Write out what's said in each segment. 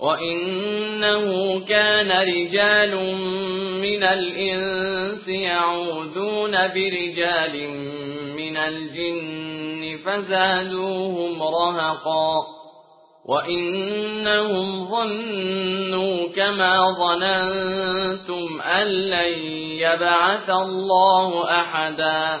وإنه كان رجال من الإنس يعوذون برجال من الجن فزادوهم رهقا وإنهم ظنوا كما ظننتم أن لن يبعث الله أحدا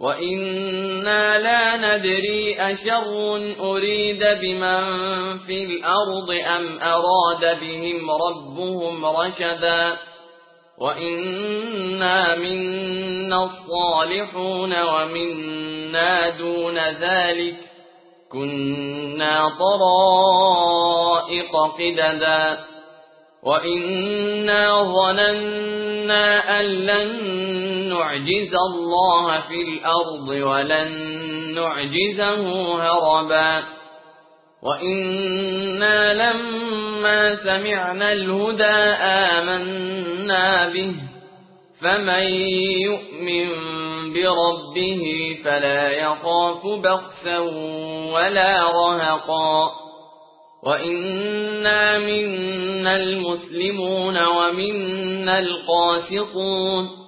وإنا لا ندري أشر أريد بمن في الأرض أم أراد بهم ربهم رشدا وإنا منا الصالحون ومنا دون ذلك كنا طرائق قددا وإنا ظننا أن لن نعجز الله في الأرض ولن نعجزه هربا. وإنا لما سمعنا الهدى آمنا به. فمن يؤمن بربه فلا يخاف بخسا ولا رهقا. وإنا منا المسلمون ومنا القاسطون.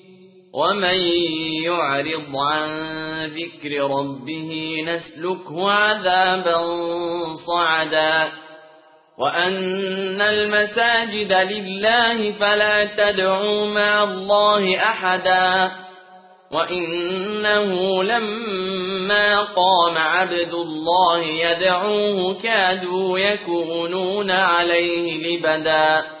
ومن يعرض عن ذكر ربه نسلكه عذابا صعدا. وأن المساجد لله فلا تدعوا مع الله أحدا. وإنه لما قام عبد الله يدعوه كادوا يكونون عليه لبدا.